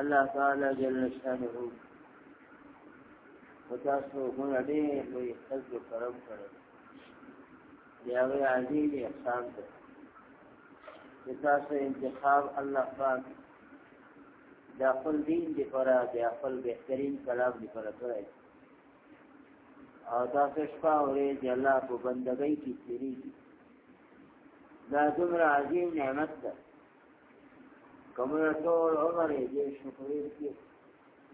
الله تعالی جل شانه او تاسو موږ دې لوی خلق کرم کړو دی هغه عزیز احسان ته چې تاسو انتخاب الله پاک دا خپل دین دی پر دا خپل بهترین کلام دی پر کړی او تاسو شپه ورې دی الله په بندګۍ کې تیری دا دومره عظیم نعمت ده کمونه ټول عمر یې دې شکرې کې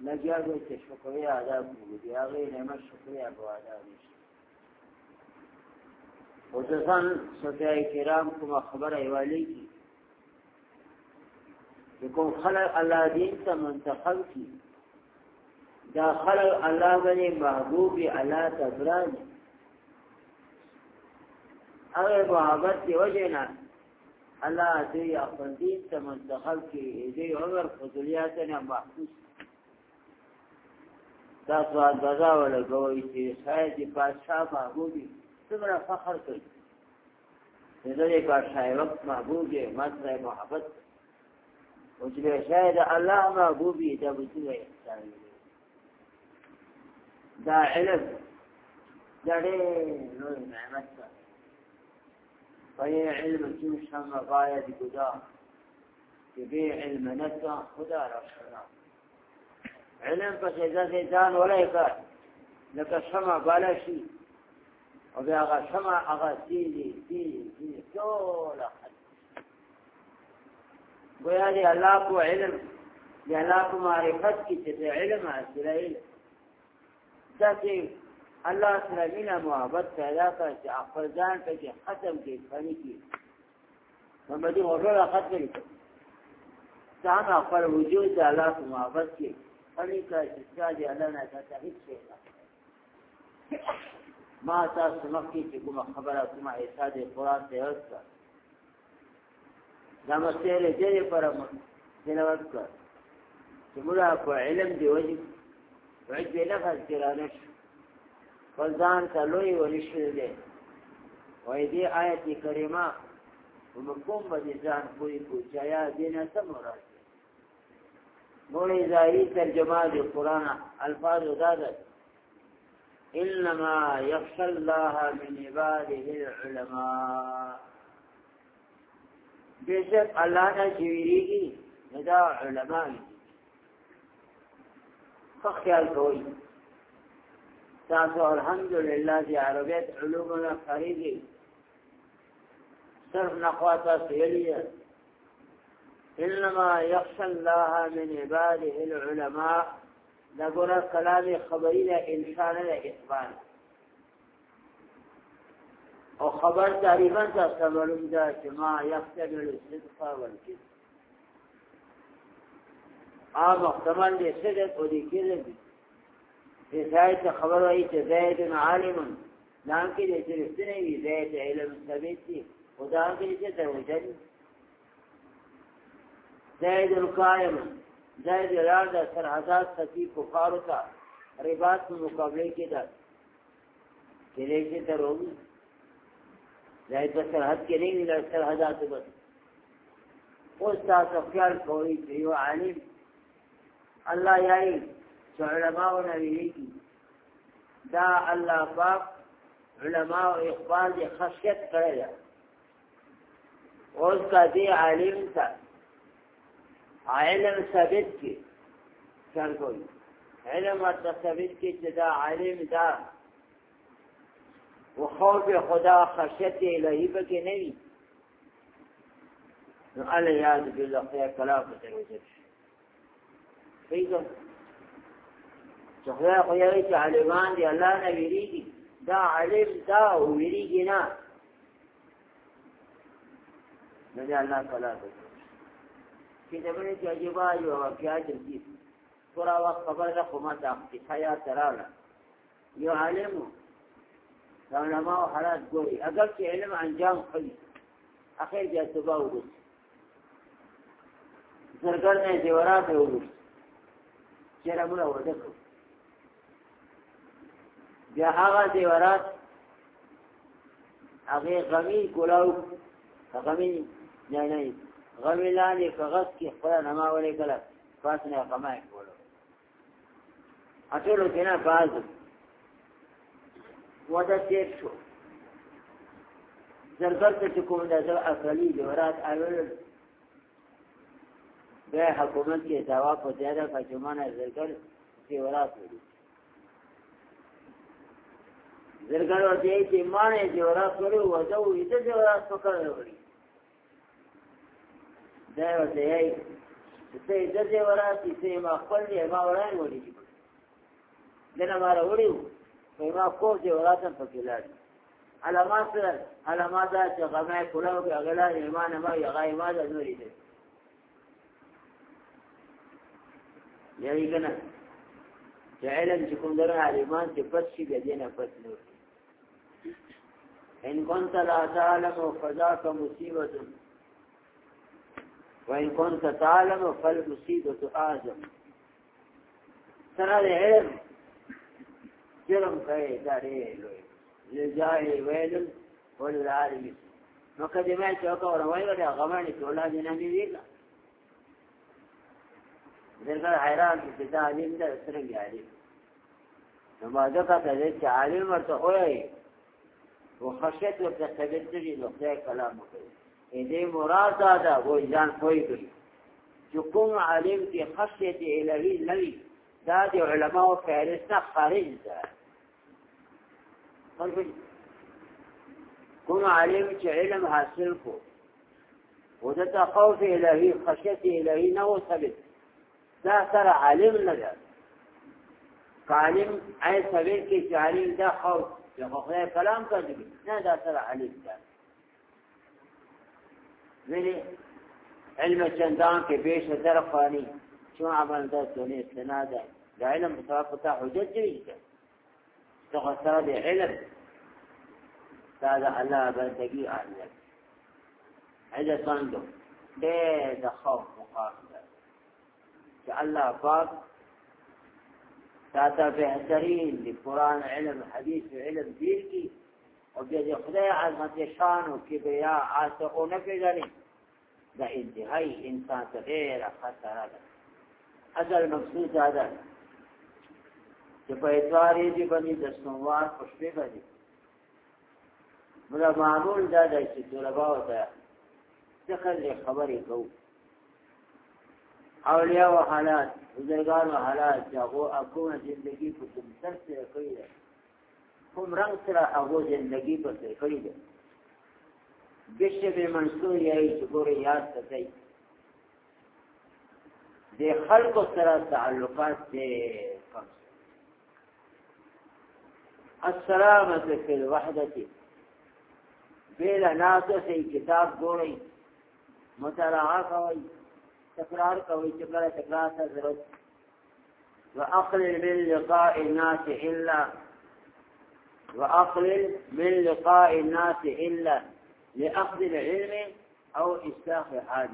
لګیا دی چې شکرې ادا کړو دی هغه نعمت شکرې ادا نشي خصوصا صفیه کرام کوم خبره ایوالی کی چې کوم خلق الله دین ته منتخب کی دا خلق الله باندې محبوب الله تبران هغه محبت دی وجه نه الله دې افندین ته منتقل کړي دې عمر فضلیات نه محفوظ دا سوال دغه ولا کوي چې شاید بادشاہ محبوب څومره فخر کوي دې بادشاہ وخت محبوب دې ماته محبت او چې شاید الله محبوبي دا بچي دا علم دا ډېر لوی نعمت ده فهي علم تسمى غاية قدار يبيع علم نسا قدار علم فسيدا سيدان ولا يفعل لك السماء بلا شيء وبيغا السماء أغسيلي فيه فيه كل أحد گویا دی الله کو علم دی الله کو معرفت کی چې علم حاصل علم دا چې الله سره مینا محبت پیدا کړ چې خپل ځان ته ختم کې فني کې محمدي اورل ختم کې ځان خپل وجود د الله سره محبت کې فني کړ چې ځکه الله نه ته هیڅ شي ما تاسو مخکې چې کومه خبره کومه احساس قرآن ته ورسره دا مسئله دې پر تلاوت کړ چې موږ په علم دی وجه وجه لفظ کې رانه فلزان ته لوی ولشل دی وای دی آیت کریمه ومکم باندې ځان کوی کو چایا دینه سم راځي مولې ظاهری ترجمه دی قران الفاظ زادت انما يخشى الله من عباده العلماء بشک الله نه چویریږي دا علما دي خو خیال کوئ تاسو الحمدلله چې عربیت علومنا خریدي صرف نقواته سیلیه انما يخشى الله من عباده العلماء دا ګور کلام خبري دا انسان دا اقبال او خبر تقریبا تاسو معلوم دا چې ما يحتمل الصدق والكذب آ محتمل دې صدق او دې کذب حسایت خبر وایي چې زید عالم نام کې دې چې رښتینی وي زید علم ثابت دي خدا کې چې دروژن زید القائم زید لار د سرحدات سکی کفارو ته رباط په مقابله کې ده کې دې چې دروږي زید په سرحد کې نه ویل سرحدات بس اوس تاسو خیال کوئ چې یو عالم الله یاري چې علماو نه ویلي دا الله پاک علماو اقبال دي خشیت کړی اوس کا دی عالم تا علم ثابت کی څنګه کوي علم ورته ثابت کی چې دا عالم دا و خوف خدا خشیت الهی پکې نه وي نو الی یاد بالله خیر کلام ته وځي فیض چې خدای خو یې چې عالمان دي الله نه ویریږي دا عالم دا ویریږي نه نو دې الله تعالی ته چې دا باندې چې عجیبا یو واقعیا دي پورا وخت خبر نه کومه د اقتصاد تراله یو عالم دا علماء حالات ګوري اگر چې علم انجام خلی اخر بیا سبا وګوري زرګر نه جوړا ته وګوري چیرې موږ ورته بیا هغه دیوارات هغه غمی ګلاو غمی نه نه غمی لاندې کاغذ کې خپل نما ولې کله پاس نه قمای کولو اټولو کې نه باز ودا تیر شو زرګر ته کوم د زر اصلي دیوارات اول به حکومت کې دعوا په ځای راځي چې مانه زرګر دیوارات وړي زرګر ورته یې چې مانې جوړا کړو وځو دې جوړا پکړو دا ورته یې چې دې جوړا چې ما خپل یې ما وړای وړي دنه ما وړیو ما کور جوړا ته پکې لاړ علامات سره علامات چې غمه کولو کې اغلا ایمان ما یې غای ما د نورې دې یعنی کنه چې علم چې کوم درا ایمان چې پس شي د دې نه پس نور إن كنت لا تعلم فذاك مصيبة وإن كنت تعلم فالمصيبة أعظم ترى العلم جرم كي تاريه لجاهل ويل وللعالم مقدمات وكورا ويل غمانك أولاد نبي ذيلا ذلك حیران چې دا عالم دا لا عالم نو ما ځکه ته عالم ورته و خشیت و تصدیل تجی نقطه کلام کوي دې مراد دا و ځان کوي چې کوم عالم کې خشیت الهی لوي دا د علماو فارس نه خارج ده کوم عالم چې علم حاصل کو و د تخوف الهی خشیت الهی نه وصلت دا سره عالم نه ده عالم ای سبیل کې چې عالم دا خوف یا خدای کلام کړی نه دا سره علیم ده ویلي علم چندان کې بیش نظر فانی چون عمل ده دونی استناد ده دا علم مصرف ته حجت دی ته خسره دی علم دا ده الله بندگی علم هذا صندوق ده ده خوف مقابله چې الله پاک تاته بهترین دی قرآن علم حدیث علم دین کی او بیا خدای عظمت شان او کبریا آسه او نه پیژني دا انتهائی انسان ته ډیر خطر ده اصل مقصود دا ده چې په اتوارې دی باندې د سوموار پښې باندې مله معمول دا ده چې طلبه وته څنګه خبرې کوو اولیاء و حالات بزرگان و حالات چاگو اکون زندگی پا کم سر سر کری ده کم رنگ سر اگو زندگی پا سر کری ده بشه به منصور یای چگور یاد ستی ده خلق و سر تعلقات ده کم السلامت فی الوحدتی بیل ناسخی کتاب گوری متراعا کوئی تکرار کوي چې کله تکرار سره ضرورت واقلل من لقاء الناس الا واقلل من لقاء الناس الا لاخذ العلم او اصلاح حال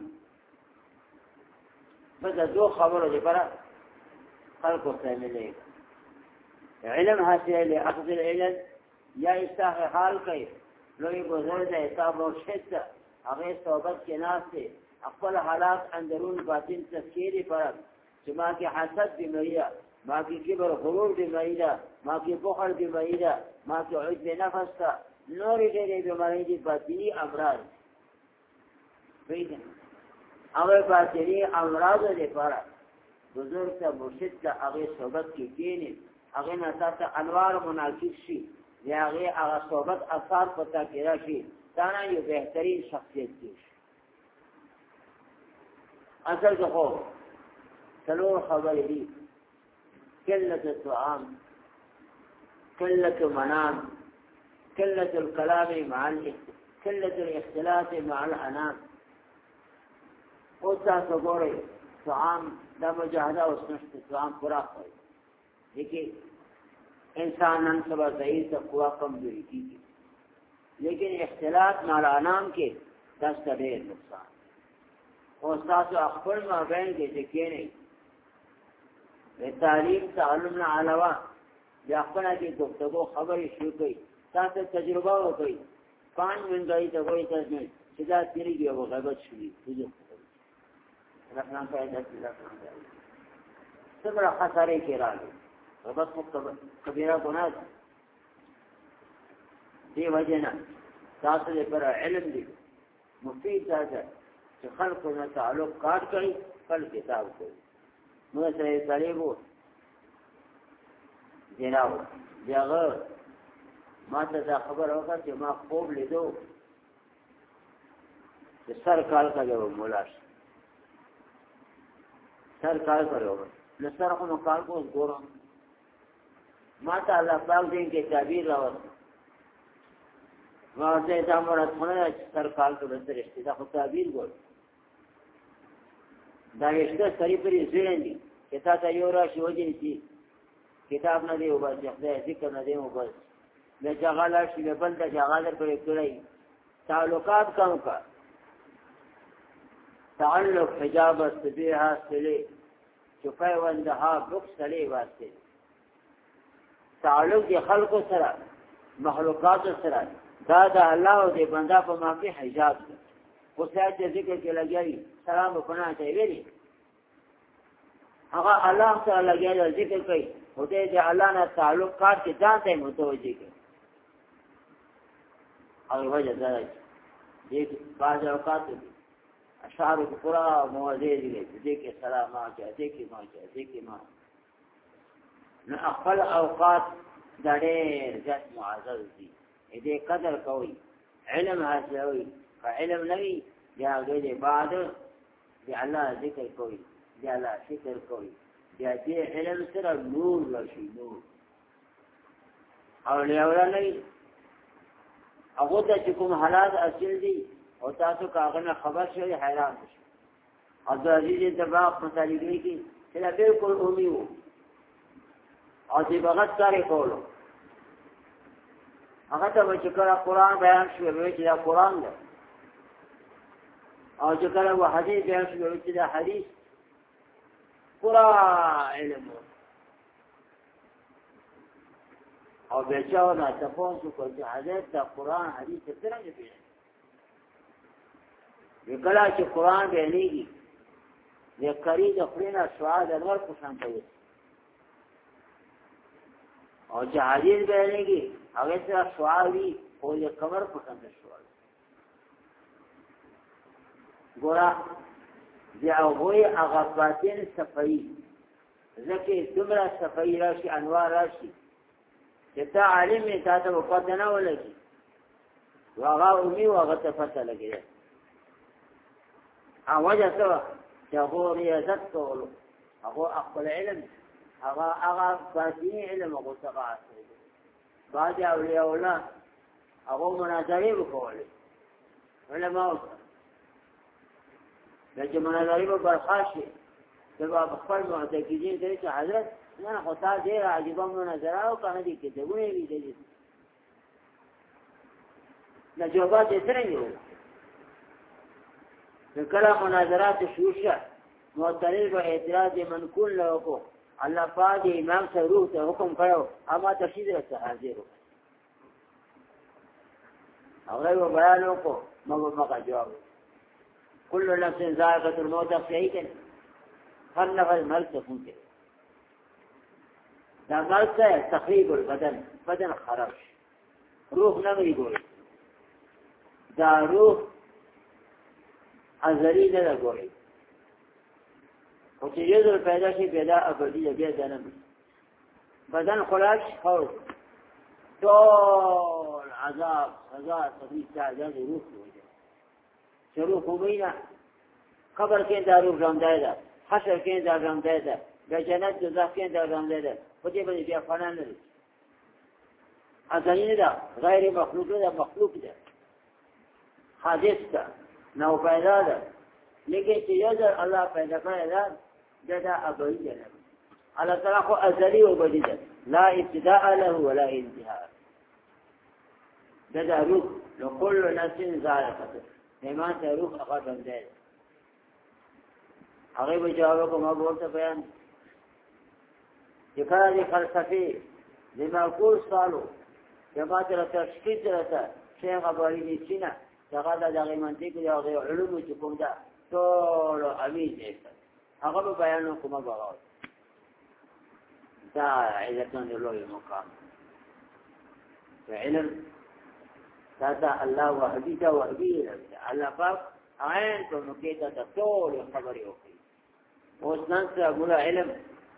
بس دو خبره لپاره خلق تعملي علم حاصل لاخذ العلم یا اصلاح حال کوي لوی بزرگ ده حساب او شد هغه صحبت کې ناس خپل حالات اندرون باطن تذکیری فرد چې ما کې حسد بیماری ده ما کې کبر غرور بیماری ده ما کې بخل بیماری ده ما کې عجب نفس ده نورې ډېرې بیمارۍ دي باطني امراض هغه باطني امراضو لپاره بزرګ ته مرشد ته هغې صحبت کې کښېنې هغې نه تا ته انوار مناسب شي د هغې هغه صحبت اثار په تا کې راشي تا نه یو بهترین شخصیت کېږي اصل کې خو څلور خبرې دي قلت الطعام قلت المنام قلت الكلام مع قلت الاختلاف مع الانام او تاسو ګورئ طعام دا مجاهده اوس نشته طعام پورا کوي لیکن انسان نن سبا ضعیف ته قوا کمزوري کیږي لیکن اختلاف مع الانام کې داسته ډېر نقصان او تاسو خپل ما بین کې چې کېنی د تعلیم تعلم نه علاوه یا خپل کې گفتگو خبرې شروع کړئ تاسو تجربه وکړئ پان منځای ته وایي تاسو چې دا تیریږي او غیبت شي دغه رحمان پیدا کیږي څومره خسارې کې راځي غیبت مو کبیره ګناه دی وجنه تاسو لپاره علم دی مفید تاسو چې خلکو نه تعلق کاټ کړي خپل کتاب کړي نو سره سړی وو جناب دغه ما ته دا خبر وکړه چې ما خوب لیدو چې سر کال کړو مولا سر کال کړو نو سر خو نو کال کو ګورم ما ته الله پاک دې کې تعبیر راوړ ما ته دا مراد خونه سر کال کړو درشته دا خو تعبیر ګورم دا وشته سری پرې زیرن دي چې تا ته یو راشي وځي چې کتاب نه دی وباسي خدای ذکر نه دی وباسي د جغاله شي د بل د جغاله پرې کړی تعلقات کم کا تعلق حجاب استبیها سلی چپای وندها بک سلی واسطه تعلق دی خلق سره مخلوقات سره دا د الله او د بندا په مابې حجاب ده خو ساعت ذکر کې لګیږي سلام وکنا ته ویلي هغه الله تعالی لګیل ذکر کوي او دې دې الله نه تعلق کار کې ځان ته متوجي کوي هغه وجه دا دی دې بعض اوقات اشعار پورا موازی دی دې کې سلام ما کې دې کې ما کې دې کې ما نو خپل اوقات دا ډېر ځت معزز دي دې قدر کوي علم حاصلوي فعلم نوي یا دې بعد دی الله ذکر کوي دی الله شکر کوي دی دې علم سره نور راشي نور او لیورا نه هغه د چې کوم حالات اصل دي او تاسو کاغه نه خبر شئ حیران شئ عبد العزيز انتباق مطالبه کې چې لا بالکل اومي وو او دې بغت کاری کولو هغه ته چې کله قران بیان شوی وی چې دا قران دی او چې کله و حدیث بیان شو چې دا حدیث پورا علم او بیا چا نه تاسو کو چې حدیث دا قران حدیث څنګه پیژني وکلا چې قران به لېږي د کری د خپلنا سواد انور خوشان کوي او چې حدیث به لېږي هغه څه سوال وي او یې کمر خوشان کوي ګورا بیا وې هغه باطن صفائی ځکه دومره صفائی راشي انوار راشي چې تا عالم یې تا ته پته نه ولګي واغه اومي واغه ته پته لګي ا وجه سوا چې هو ریاضت کول هغه خپل علم هغه هغه باطنی علم هغه څنګه اصلي باج اولیاء الله هغه مناظرې وکولې علماء دا چې مناداری به برخاش شي دا به خپل معتقدین ته چې حضرت نه خو تا ډېر عجیبه مناظره او کنه دي کې دونه وی دي دا جواب یې څنګه وي نو کله مناظرات شروع شوه معترض به اعتراض منقول له کو الله پاک امام سره روح ته حکم کړو اما تشهید را حاضر او هغه بیان وکړو مګر مګر جواب کل نفس ذائقت الموت اخ یہی کہ ہر نفس مرد سے خون کے دا مرد سے تخریب البدن بدن خراب روح نہ گئی گوئی دا روح ازلی نه گوئی خو چې یو پیدا شي پیدا ابدی بیا جنم بدن خلاص خور ټول عذاب سزا تبي تعجز روح وجه شروع خوبینا قبر کې دا روح ژوندای ده حشر کې دا ژوندای ده د جنت دوزخ کې دا ژوندای ده په دې باندې بیا فنا نه لري ازلی ده غیر مخلوق ده مخلوق ده حادث ده نو پیدا ده لیکن چې یو ځل الله پیدا کړی ده دا ابدي ده الله تعالی خو ازلی او بدی ده لا ابتداء له ولا انتهاء ده روح لكل نفس ذائقته ایمان ته روح هغه باندې هغه به جواب کوم ورته بیان چې کله دې فلسفي د معقول سوالو جماعت را تشکیل راته شیخ ابو علي چینا هغه د هغه منطق یا هغه علوم چې کوم دا ټول امید دي هغه به بیان کوم هغه دا علتون لوی مقام فعلم دا الله وحدي دا وحدي الله پاک عین ته نو کې دا ټول خبرې وکړي اوس نن څه ګوره علم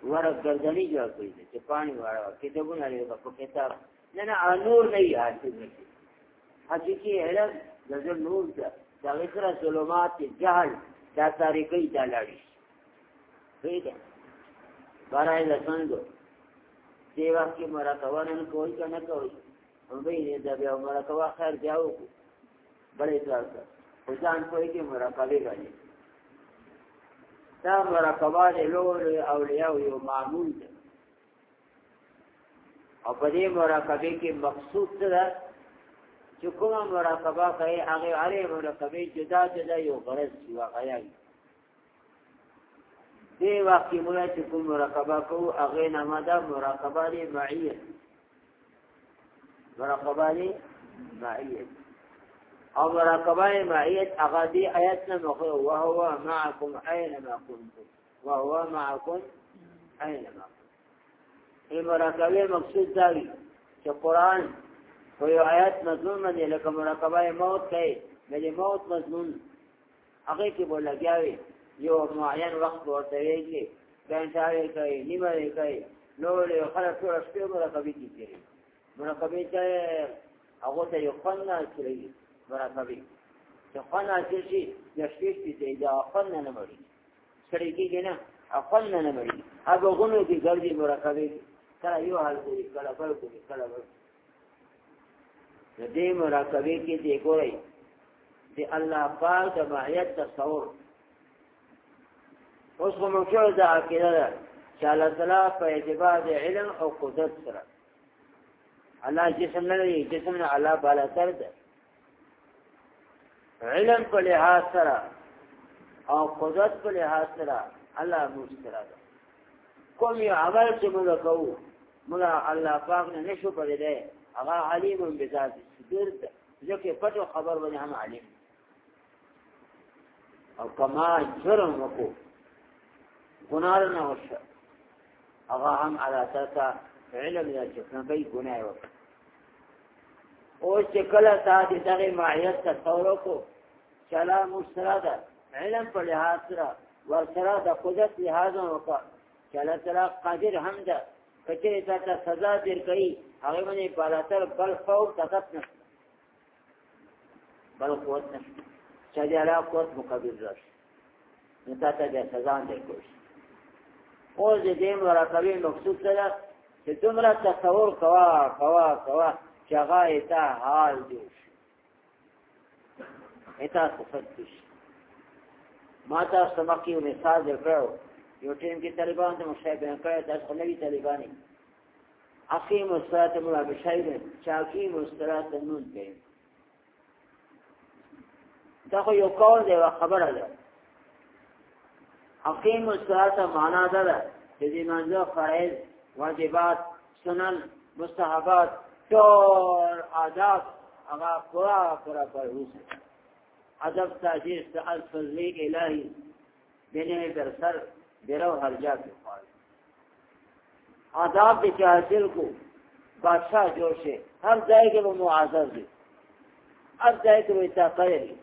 ورک ګرځنی جوړ کړی چې پانی واره کې ته ګونه لري په کتاب نه نه نور نه یې حاصل نشي حقيقي علم د نور دا د غیر ظلمات جهل دا طریقې دا لړی پیدا بارای لسنګو دیوا کې مرا توانن کوئی کنه کوي امید دا بیا مرکه وا خیر بیا وکړو بلې تاسو ځان کوی کې مرکه غني دا مرکه د لور اولیاء یو معمول ده او په دې مراقبه کې مقصود څه ده چې کومه مراقبه کوي هغه اړې مراقبه جدا جدا یو غرض دی واقعي دې وخت کې موږ چې کوم مراقبه کوو هغه نه ماده مراقبه دی معیه مراقبانی مائیت او مراقبانی مائیت اغادی آیتنا مخیر وهو معكم اينما كنتم وهو معكم اينما كنتم این مراقبه مقصود داوی چې قرآن په یو آیت مضمون باندې لکه مراقبه موت کوي د موت مضمون هغه کې بوله کیږي یو معین وخت ورته یې کې ځان ځای کوي نیمه کوي نو له خلک سره شپه مراقبه کوي مناقبه ته هغه ته یو فن ناشري مناقبه چې فن ناشر شي یشتیش دې دا فن نه مړي سړي کې نه فن نه مړي هغه غونو دې ګرځي مناقبه کله یو حال کوي کله بل کوي کله بل دې مراقبه کې دې ګورئ دې الله پاک د معیت تصور اوس کوم څه دا کې نه چې الله تعالی په اعتبار علم او قدرت سره الله جسم نه لري جسم نه الله بالا تر ده علم په لحاظ سره او قدرت په لحاظ سره الله موږ سره ده کوم یو عمل چې موږ کوو موږ الله پاک نه نشو پدې ده هغه علیم بذات صدر ده ځکه پټو خبر باندې هم علیم او کما جرم وکړو ګناه نه وشه هغه هم علي تاسو علم یا چې څنګه ګناه وکړي او چې کله تا دې دغه ماهیت تصور کو چلا مسترا ده علم په لحاظ سره ورسره د قدرت لحاظ وکړه چلا سره قادر هم ده کچې تا ته سزا دې کوي هغه باندې بالاتر بل فوق طاقت نه بل قوت نه چې دې علا قوت مقابل راشي نو تا ته دې سزا دې کوي او دې دې مراقبه مقصود سره چې دومره تصور کوا کوا کوا چغا ایتا حال دیوش ایتا صفت دیش ما تاسو مکی یو مثال درکړو یو ټیم کې طالبان ته مشای بیان کړی تاسو خو نوی طالبانی اقیم الصلاة مولا بشایده چاکیم الصلاة نون کهیم دا خو یو قول دی و خبره ده اقیم الصلاة معنا ده ده چې دې منځو فرائض واجبات سنن مستحبات تور آداب هغه پورا پورا پروس ادب تاجیز د الفضل الهی دنه در سر درو هر جا کې پال آداب دې حاصل کو بادشاہ جوړ شي هر ځای کې معزز دي هر ځای کې وتا کوي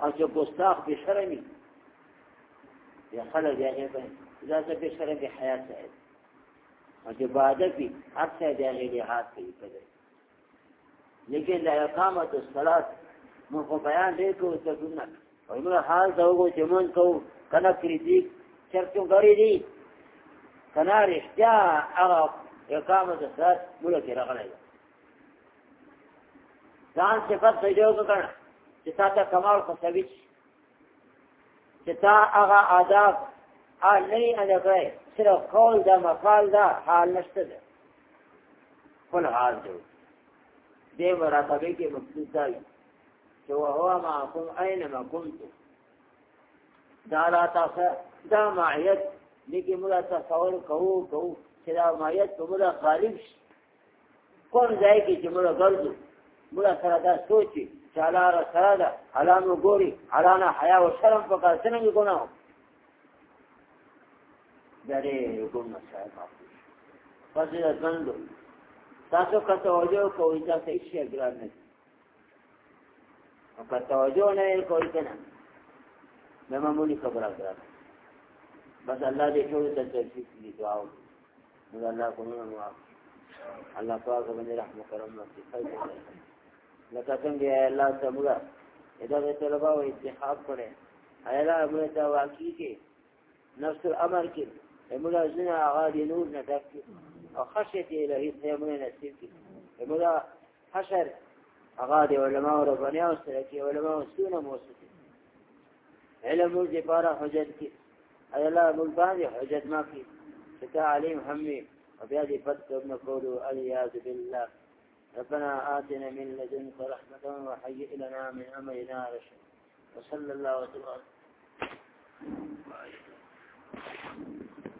او چې ګستاخ به شرمي یا خلک یې به ځکه به شرم به حیات سعید او چې باده کې هر څه د هغې لحاظ کوي په دې لیکن د اقامت الصلات موږ خو بیان دی کوو چې سنت او موږ حال ته وګورو چې مونږ کوو کنه کریټیک چرچو غړي دي کنه رښتیا هغه اقامت الصلات موږ کې راغلی ځان صفات ته جوړ کړه چې تاسو کمال خو سوي چې تا هغه آداب آ نه ادا کړئ صرف قول دا مقال دا حال نشته ده خپل حال جو دې مراتبه کې مقصود دی چې وهو معكم اينما كنتم دا لا تاسو دا معیت لیکن موږ تصور کوو کوو چې دا معیت په موږ غالب شي کوم ځای کې چې موږ ګرځو موږ سره دا سوچي چې حلال سره ده حلال وګوري حلال حیا او شرم په کار څنګه ګناه درې ګونه صاحب پس یې ځندو تاسو که توجه کوئ تاسو هیڅ شي ګران نه او که توجه نه کوئ کنه مې معمولی خبره ګران بس الله دې ټول ته توفیق دي دعا وکړه الله کومه نو الله پاک باندې رحم کرم وکړي لکه څنګه الله سمګه دا به طلبه او انتخاب کړي ایا موږ ته واقعي کې نفس الامر کې مولا زنا غادي نور نتكي خشية إلهي سيمون نسيكي مولا حشر غادي علماء ربانيا وسلكي علماء سونا موسكي علم موزي بارا حجتكي أي الله ملباني حجد ما في ستا عليم وبيادي فتك ابن نقول الياذ بالله ربنا آتنا من لدنك رحمة وحيئ لنا من أمرنا رشد وصلى الله وسلم Thank you.